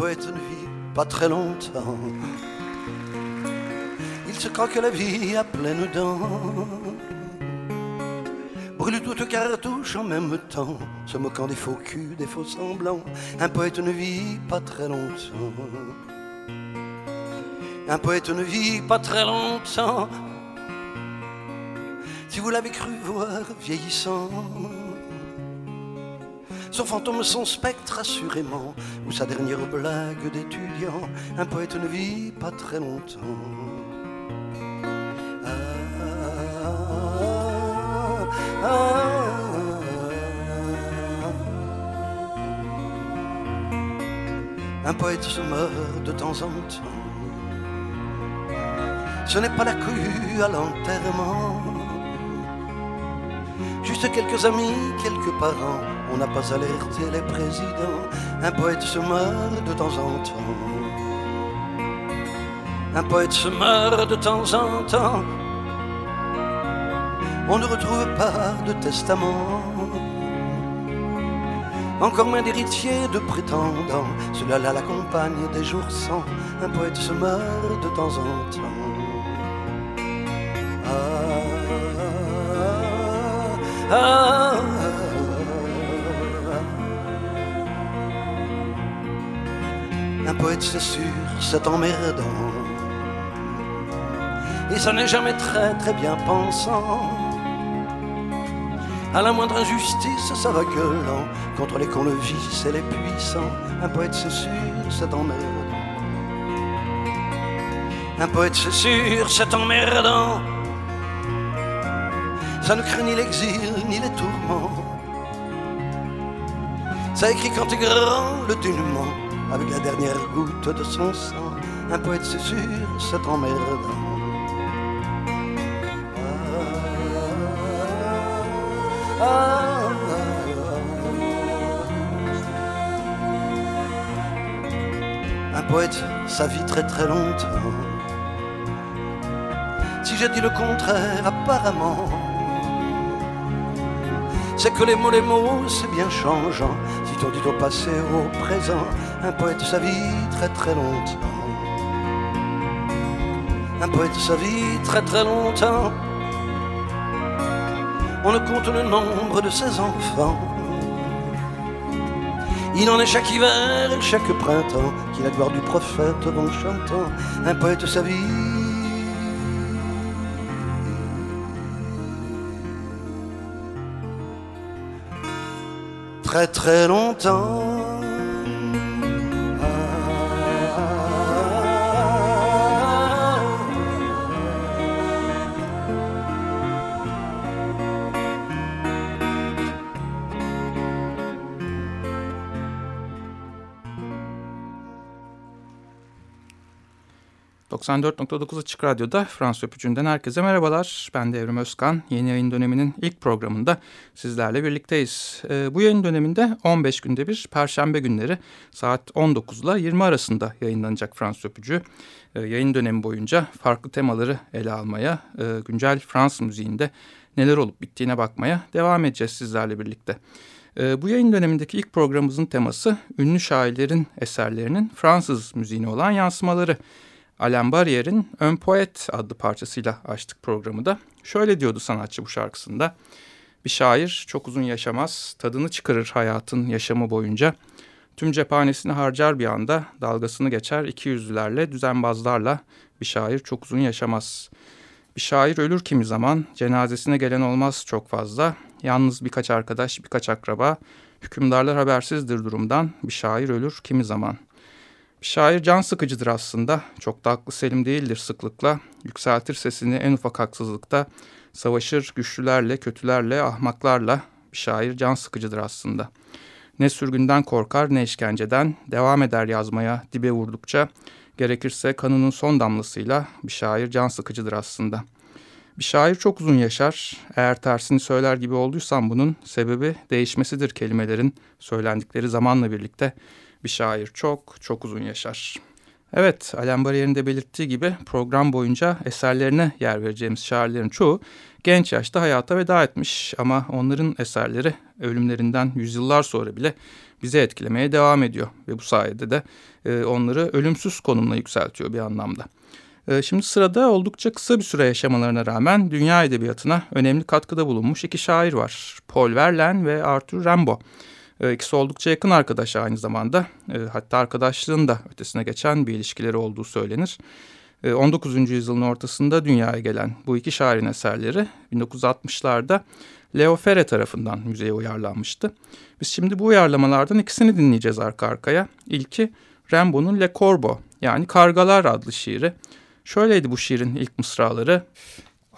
poète ne vit pas très longtemps. Il se croit que la vie a pleine dents. Brûle toute cartouche en même temps, se moquant des faux culs, des faux semblants. Un poète ne vit pas très longtemps. Un poète ne vit pas très longtemps. Si vous l'avez cru voir vieillissant, son fantôme, son spectre, assurément, ou sa dernière blague d'étudiant, un poète ne vit pas très longtemps. Ah, ah, un poète se meurt de temps en temps. Ce n'est pas la cohue à l'enterrement. Juste quelques amis, quelques parents. On n'a pas alerté les présidents. Un poète se meurt de temps en temps. Un poète se meurt de temps en temps. On ne retrouve pas de testament. Encore moins d'héritiers, de prétendants. Cela là l'accompagne des jours sans. Un poète se meurt de temps en temps. Ah, un poète, c'est sûr, c'est emmerdant. Et ça n'est jamais très très bien pensant. À la moindre injustice, ça va gueulant contre les cons, le vice et les puissants. Un poète, c'est sûr, c'est emmerdant. Un poète, c'est sûr, c'est emmerdant. Ça ne craint ni l'exil ni les tourments. Ça écrit quand t'es grand le dénouement, avec la dernière goutte de son sang. Un poète, c'est sûr, c'est emmerdant. Ah, ah, ah, un poète, ça vit très très longtemps. Si j'ai dit le contraire, apparemment, c'est que les mots, les mots, c'est bien changeant. T'on dit au passé, au présent, un poète sa vie très très longtemps. Un poète sa vie très très longtemps. On ne compte le nombre de ses enfants. Il en est chaque hiver et chaque printemps, qui la gloire du prophète vont chantant. Un poète sa vie très très longtemps. ...94.9 Açık Radyo'da Fransız Öpücü'nden herkese merhabalar. Ben de Evrim Özkan. Yeni yayın döneminin ilk programında sizlerle birlikteyiz. Ee, bu yayın döneminde 15 günde bir Perşembe günleri saat 19 ile 20 arasında yayınlanacak Fransız Öpücü. Ee, yayın dönemi boyunca farklı temaları ele almaya, e, güncel Fransız müziğinde neler olup bittiğine bakmaya devam edeceğiz sizlerle birlikte. Ee, bu yayın dönemindeki ilk programımızın teması ünlü şairlerin eserlerinin Fransız müziğine olan yansımaları. Alain Barrier'in Ön Poet adlı parçasıyla açtık programı da. Şöyle diyordu sanatçı bu şarkısında. Bir şair çok uzun yaşamaz, tadını çıkarır hayatın yaşamı boyunca. Tüm cephanesini harcar bir anda, dalgasını geçer iki yüzlülerle, düzenbazlarla. Bir şair çok uzun yaşamaz. Bir şair ölür kimi zaman, cenazesine gelen olmaz çok fazla. Yalnız birkaç arkadaş, birkaç akraba. Hükümdarlar habersizdir durumdan, bir şair ölür kimi zaman.'' Şair can sıkıcıdır aslında. Çok da aklı selim değildir sıklıkla. Yükseltir sesini en ufak haksızlıkta. Savaşır güçlülerle, kötülerle, ahmaklarla. Bir şair can sıkıcıdır aslında. Ne sürgünden korkar ne işkenceden. Devam eder yazmaya dibe vurdukça. Gerekirse kanının son damlasıyla bir şair can sıkıcıdır aslında. Bir şair çok uzun yaşar. Eğer tersini söyler gibi olduysam bunun sebebi değişmesidir kelimelerin söylendikleri zamanla birlikte bir şair çok çok uzun yaşar. Evet, Alan Barrier'in de belirttiği gibi program boyunca eserlerine yer vereceğimiz şairlerin çoğu genç yaşta hayata veda etmiş ama onların eserleri ölümlerinden yüzyıllar sonra bile bizi etkilemeye devam ediyor ve bu sayede de e, onları ölümsüz konumuna yükseltiyor bir anlamda. E, şimdi sırada oldukça kısa bir süre yaşamalarına rağmen dünya edebiyatına önemli katkıda bulunmuş iki şair var. Paul Verlaine ve Arthur Rimbaud. E, ikisi oldukça yakın arkadaş aynı zamanda. E, hatta arkadaşlığın da ötesine geçen bir ilişkileri olduğu söylenir. 19. E, yüzyılın ortasında dünyaya gelen bu iki şairin eserleri 1960'larda Leo Ferre tarafından müzeye uyarlanmıştı. Biz şimdi bu uyarlamalardan ikisini dinleyeceğiz arka arkaya. İlki Rimbaud'un Le Corbeau yani Kargalar adlı şiiri. Şöyleydi bu şiirin ilk mısraları.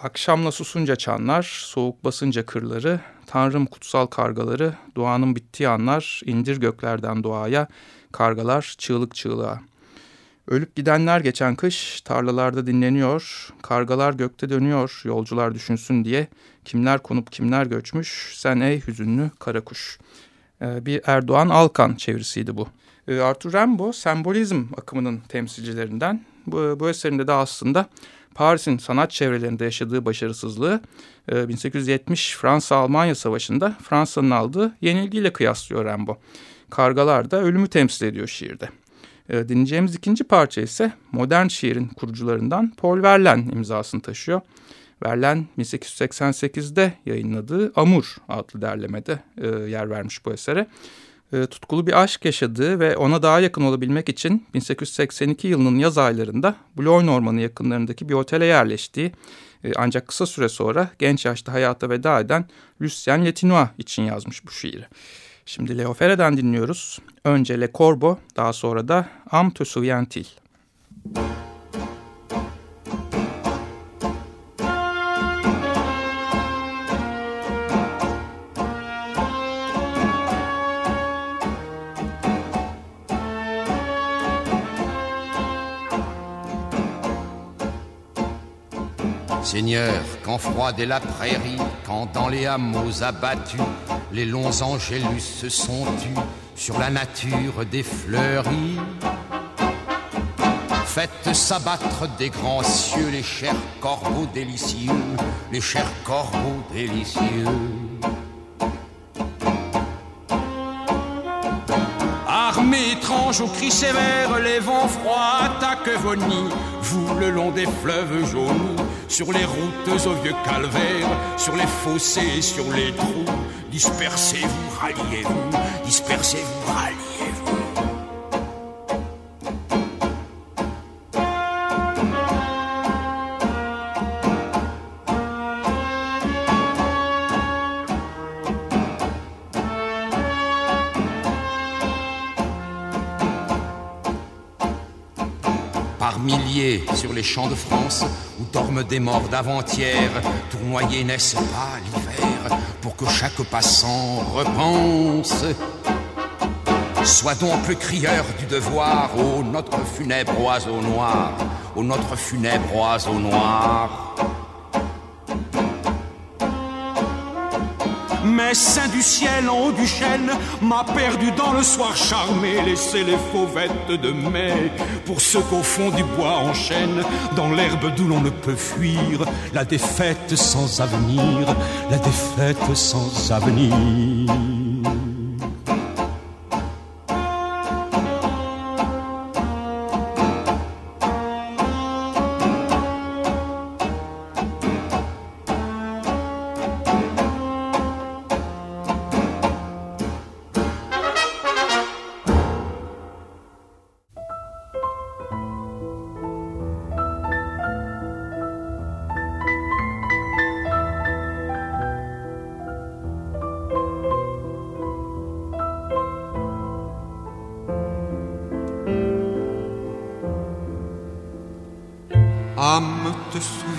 Akşamla susunca çanlar, soğuk basınca kırları, Tanrım kutsal kargaları, duanın bittiği anlar, indir göklerden doğaya, kargalar çığlık çığlığa. Ölüp gidenler geçen kış tarlalarda dinleniyor, kargalar gökte dönüyor, yolcular düşünsün diye. Kimler konup kimler göçmüş, sen ey hüzünlü kara kuş. Ee, bir Erdoğan Alkan çevirisiydi bu. Ee, Arthur Rimbaud sembolizm akımının temsilcilerinden. Bu, bu eserinde de aslında Paris'in sanat çevrelerinde yaşadığı başarısızlığı 1870 e, Fransa-Almanya Savaşı'nda Fransa'nın aldığı yenilgiyle kıyaslıyor Rimbaud. Kargalar da ölümü temsil ediyor şiirde. E, dinleyeceğimiz ikinci parça ise modern şiirin kurucularından Paul Verlaine imzasını taşıyor. Verlaine 1888'de yayınladığı Amur adlı derlemede e, yer vermiş bu esere. E, tutkulu bir aşk yaşadığı ve ona daha yakın olabilmek için 1882 yılının yaz aylarında Boulogne Ormanı yakınlarındaki bir otele yerleştiği e, ancak kısa süre sonra genç yaşta hayata veda eden Lucien Letinois için yazmış bu şiiri. Şimdi Leo Ferre'den dinliyoruz. Önce Le Corbeau, daha sonra da Am te souviens-t-il? Seigneur, quand froide est la prairie, quand dans les hameaux abattus, les longs angélus se sont tus sur la nature des fleuries. Faites s'abattre des grands cieux les chers corbeaux délicieux, les chers corbeaux délicieux. Étrange aux cris sévères, les vents froids attaquent vos nids, vous le long des fleuves jaunis, sur les routes au vieux calvaire, sur les fossés, sur les trous, dispersez-vous, ralliez-vous, dispersez-vous, ralliez-vous. Sur les champs de France où dorment des morts d'avant-hier, tournoyer n'est-ce pas l'hiver pour que chaque passant repense Sois donc le crieur du devoir, ô notre funèbre oiseau noir, ô notre funèbre oiseau noir. Mais Saint du ciel en haut du chêne m'a perdu dans le soir charmé. Laissez les fauvettes de mai pour ceux qu'au fond du bois enchaîne dans l'herbe d'où l'on ne peut fuir. La défaite sans avenir, la défaite sans avenir.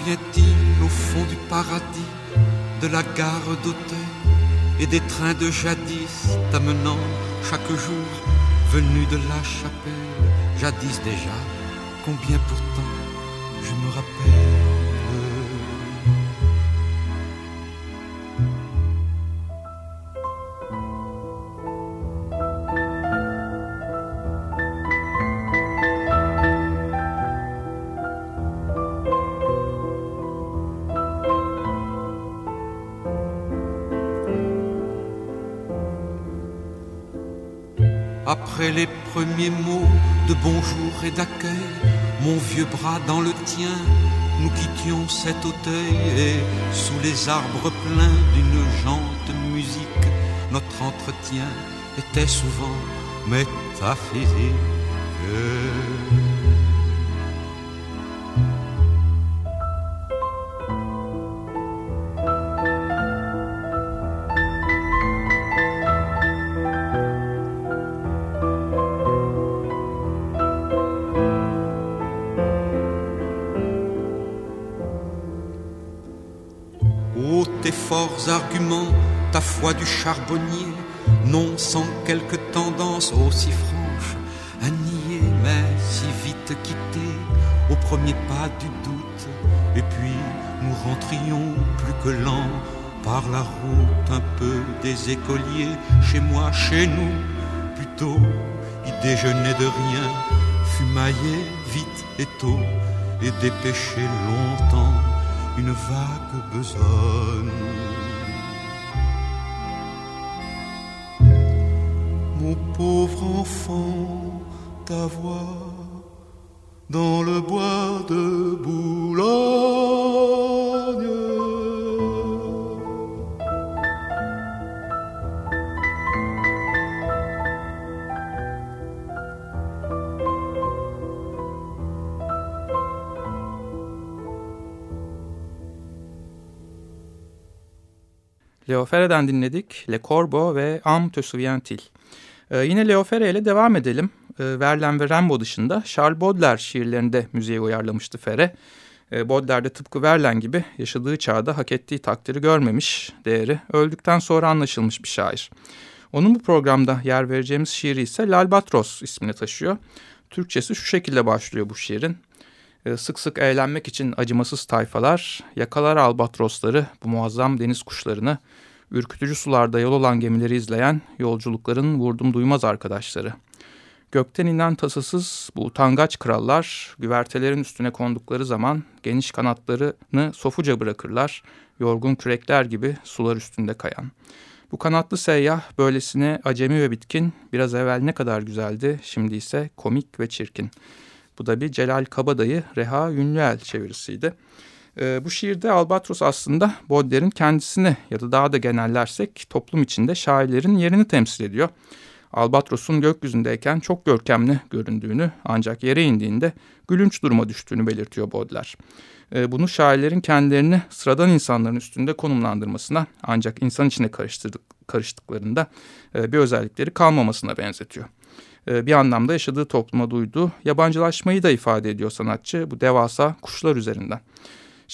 Te souviens-t-il au fond du paradis de la gare d'Auteuil et des trains de jadis t'amenant chaque jour venu de la chapelle, jadis déjà, combien pourtant Après les premiers mots de bonjour et d'accueil, mon vieux bras dans le tien, nous quittions cet auteuil et sous les arbres pleins d'une jante musique, notre entretien était souvent métaphysique. Arguments, ta foi du charbonnier, non sans quelque tendance aussi franche à nier, mais si vite quitté au premier pas du doute. Et puis nous rentrions plus que lents par la route un peu des écoliers, chez moi, chez nous, plutôt, il déjeunait de rien, fumaillait vite et tôt, et dépêchait longtemps une vague besogne. Enfant, ta voix dans le bois de Boulogne. Leo Ferre'den dinledik. Le Corbo ve Am te Ee, yine Leo Ferre ile devam edelim. Ee, Verlaine ve Rimbaud dışında Charles Baudelaire şiirlerini de müziğe uyarlamıştı Ferre. Ee, Baudelaire de tıpkı Verlaine gibi yaşadığı çağda hak ettiği takdiri görmemiş, değeri öldükten sonra anlaşılmış bir şair. Onun bu programda yer vereceğimiz şiiri ise Lalbatros ismini taşıyor. Türkçesi şu şekilde başlıyor bu şiirin. Sık sık eğlenmek için acımasız tayfalar yakalar albatrosları, bu muazzam deniz kuşlarını, ürkütücü sularda yol olan gemileri izleyen yolculukların vurdum duymaz arkadaşları. Gökten inen tasasız bu utangaç krallar güvertelerin üstüne kondukları zaman geniş kanatlarını sofuca bırakırlar, yorgun kürekler gibi sular üstünde kayan. Bu kanatlı seyyah böylesine acemi ve bitkin, biraz evvel ne kadar güzeldi, şimdi ise komik ve çirkin.'' Bu da bir Celal Kabadayı Reha Ünlüel çevirisiydi. E, bu şiirde Albatros aslında Baudelaire'in kendisini ya da daha da genellersek toplum içinde şairlerin yerini temsil ediyor. Albatros'un gökyüzündeyken çok görkemli göründüğünü ancak yere indiğinde gülünç duruma düştüğünü belirtiyor Baudelaire. E, bunu şairlerin kendilerini sıradan insanların üstünde konumlandırmasına ancak insan içine karıştırdık, karıştıklarında e, bir özellikleri kalmamasına benzetiyor. E, bir anlamda yaşadığı topluma duyduğu yabancılaşmayı da ifade ediyor sanatçı bu devasa kuşlar üzerinden.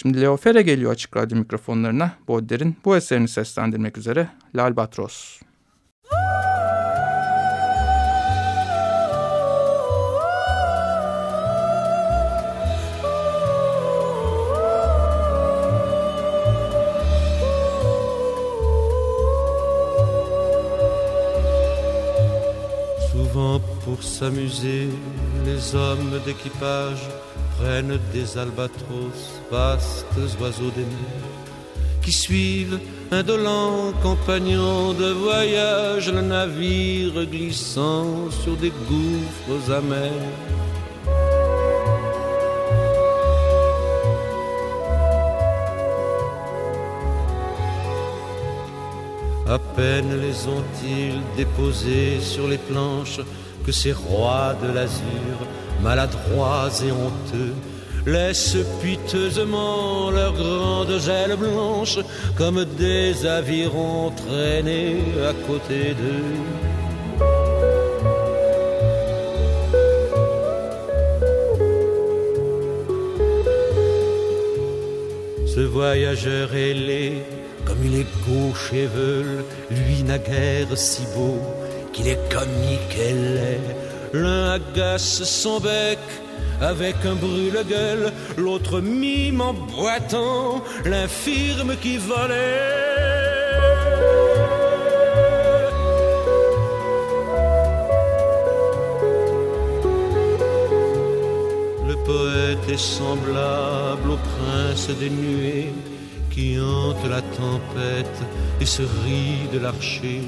Şimdi Leo Ferre geliyor açık radyo mikrofonlarına Baudelaire'in bu eserini seslendirmek üzere L'Albatros. Pour s'amuser, les hommes d'équipage des albatros, vastes oiseaux des mers, qui suivent indolents compagnons de voyage, le navire glissant sur des gouffres amers. À peine les ont-ils déposés sur les planches que ces rois de l'azur, maladroits et honteux, laissent piteusement leurs grandes ailes blanches comme des avirons traînés à côté d'eux. Ce voyageur ailé, comme il est gauche et veule, lui naguère si beau, qu'il est comique elle est. L'un agace son bec avec un brûle-gueule, l'autre mime en boitant l'infirme qui volait. Le poète est semblable au prince des nuées qui hante la tempête et se rit de l'archer,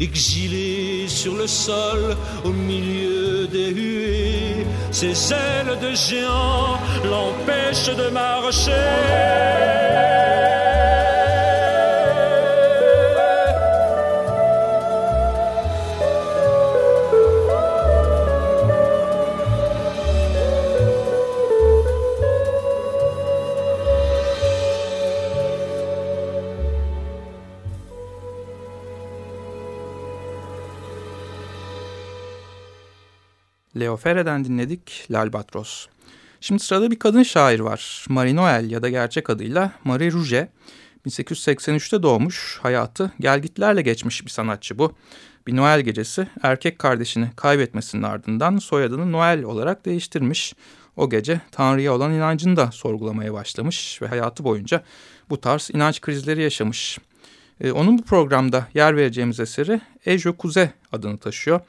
exilé sur le sol au milieu des huées. Ses ailes de géant l'empêchent de marcher. Leo Ferre'den dinledik L'Albatros. Şimdi sırada bir kadın şair var. Marie Noël ya da gerçek adıyla Marie Rouget. 1883'te doğmuş, hayatı gelgitlerle geçmiş bir sanatçı bu. Bir Noel gecesi erkek kardeşini kaybetmesinin ardından soyadını Noel olarak değiştirmiş. O gece Tanrı'ya olan inancını da sorgulamaya başlamış ve hayatı boyunca bu tarz inanç krizleri yaşamış. Ee, onun bu programda yer vereceğimiz eseri Ejo Kuze adını taşıyor.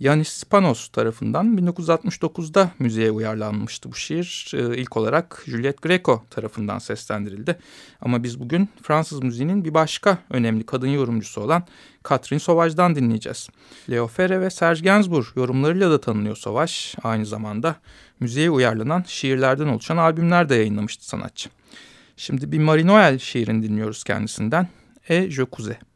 Yanis Spanos tarafından 1969'da müziğe uyarlanmıştı bu şiir. Ee, ilk olarak Juliette Greco tarafından seslendirildi. Ama biz bugün Fransız müziğinin bir başka önemli kadın yorumcusu olan Catherine Sauvage'dan dinleyeceğiz. Leo Ferre ve Serge Gainsbourg yorumlarıyla da tanınıyor Sauvage. Aynı zamanda müziğe uyarlanan şiirlerden oluşan albümler de yayınlamıştı sanatçı. Şimdi bir Marie Noël şiirini dinliyoruz kendisinden. E Je Cousais.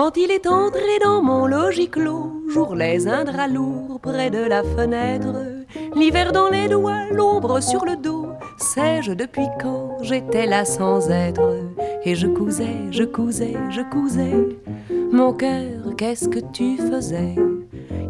Quand il est entré dans mon logis clos, j'ourlais un drap lourd près de la fenêtre. L'hiver dans les doigts, l'ombre sur le dos. Sais-je depuis quand j'étais là sans être? Et je cousais, je cousais, je cousais. Mon cœur, qu'est-ce que tu faisais?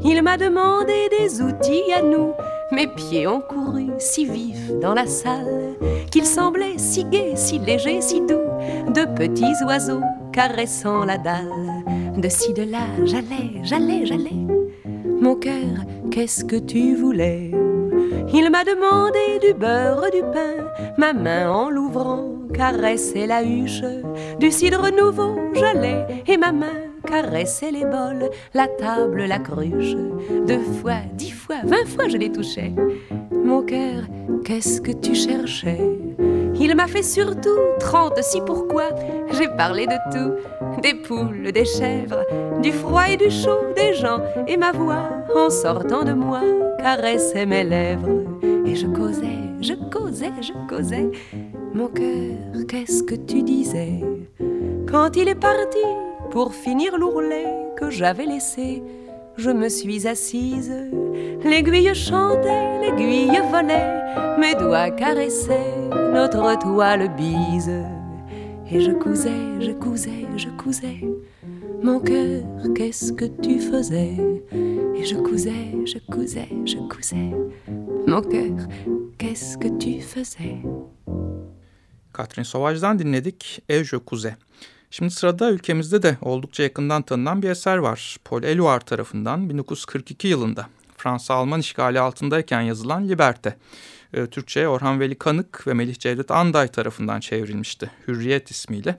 Il m'a demandé des outils à nous. Mes pieds ont couru si vifs dans la salle qu'ils semblaient si gais, si légers, si doux. De petits oiseaux caressant la dalle. De ci, de là, j'allais, j'allais, j'allais. Mon cœur, qu'est-ce que tu voulais? Il m'a demandé du beurre, du pain, ma main en l'ouvrant caressait la huche. Du cidre nouveau, j'allais, et ma main caressait les bols, la table, la cruche. Deux fois, dix fois, vingt fois je les touchais. Mon cœur, qu'est-ce que tu cherchais? Il m'a fait surtout trente-six pourquoi j'ai parlé de tout, des poules, des chèvres, du froid et du chaud, des gens, et ma voix, en sortant de moi, caressait mes lèvres. Et je causais, je causais, je causais. Mon cœur, qu'est-ce que tu disais? Quand il est parti pour finir l'ourlet que j'avais laissé, je me suis assise. L'aiguille chantait, l'aiguille volait, mes doigts caressaient notre toile bise. Et je cousais, je cousais, je cousais. Mon cœur, qu'est-ce que tu faisais? Et je cousais, je cousais, je cousais. Mon cœur, qu'est-ce que tu faisais? Catherine Sauvage'dan dinledik Et je cousais. Şimdi sırada ülkemizde de oldukça yakından tanınan bir eser var. Paul Eluard tarafından 1942 yılında Fransa-Alman işgali altındayken yazılan Liberte. E, Türkçe'ye Orhan Veli Kanık ve Melih Cevdet Anday tarafından çevrilmişti. Hürriyet ismiyle.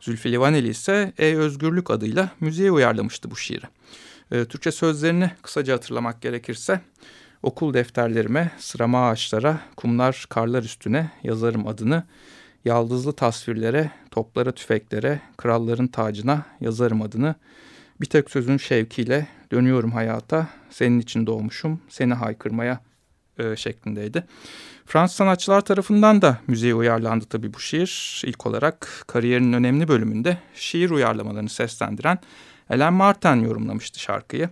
Zülfü Livaneli ise E Özgürlük adıyla müziğe uyarlamıştı bu şiiri. E, Türkçe sözlerini kısaca hatırlamak gerekirse okul defterlerime, sırama ağaçlara, kumlar, karlar üstüne yazarım adını, yaldızlı tasvirlere, toplara, tüfeklere, kralların tacına yazarım adını, bir tek sözün şevkiyle dönüyorum hayata, senin için doğmuşum, seni haykırmaya e, şeklindeydi. Fransız sanatçılar tarafından da müziğe uyarlandı tabii bu şiir. İlk olarak kariyerinin önemli bölümünde şiir uyarlamalarını seslendiren Ellen Martin yorumlamıştı şarkıyı.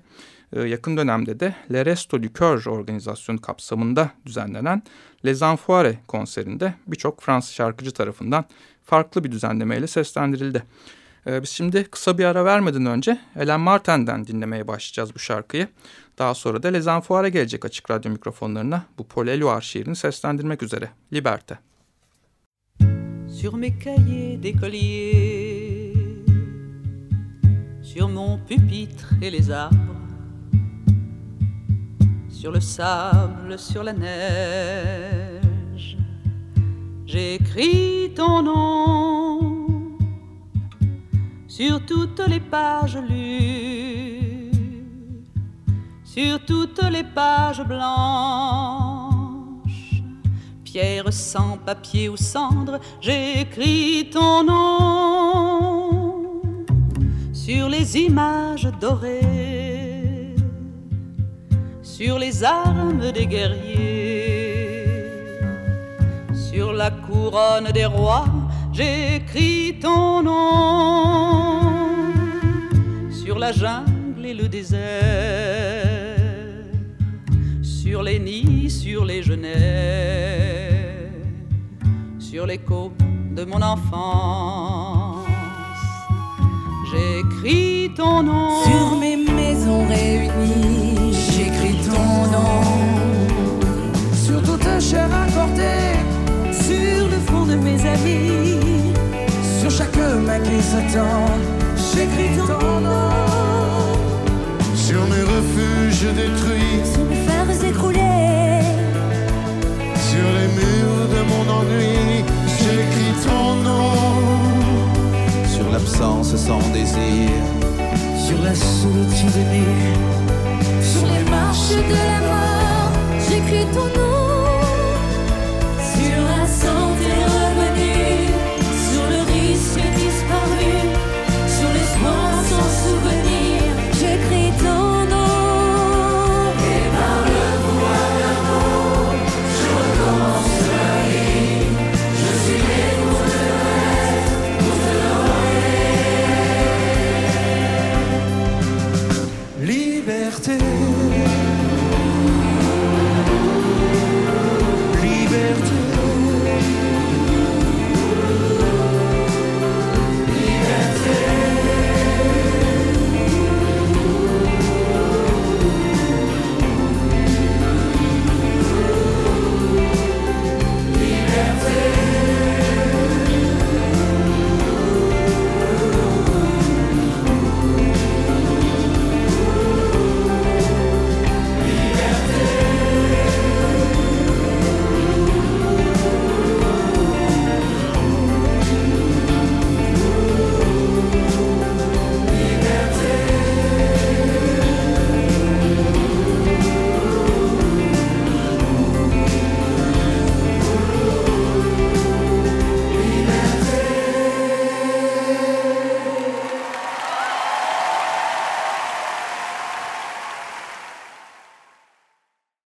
E, yakın dönemde de Le Resto du Coeur organizasyonu kapsamında düzenlenen Les Enfoirés konserinde birçok Fransız şarkıcı tarafından farklı bir düzenlemeyle seslendirildi. Ee, biz şimdi kısa bir ara vermeden önce Ellen Martin'den dinlemeye başlayacağız bu şarkıyı. Daha sonra da Les Enfoirés gelecek açık radyo mikrofonlarına bu Paul Éluard şiirini seslendirmek üzere. Liberte. Sur mes cahiers d'écolier Sur mon pupitre et les arbres Sur le sable, sur la neige. J'écris ton nom sur toutes les pages lues, sur toutes les pages blanches, pierre sans papier ou cendre, j'écris ton nom sur les images dorées, sur les armes des guerriers, sur la couronne des rois j'écris ton nom sur la jungle et le désert, sur les nids, sur les genêts, sur l'écho de mon enfance. J'écris ton nom sur mes maisons réunies. Amis chaque main qui s'attend, j'écris ton nom. Sur mes refuges détruits, sur mes fers écroulés, sur les murs de mon ennui, j'écris ton nom. Sur l'absence sans désir, sur la solitude nue, sur les marches de la mort, j'écris ton nom.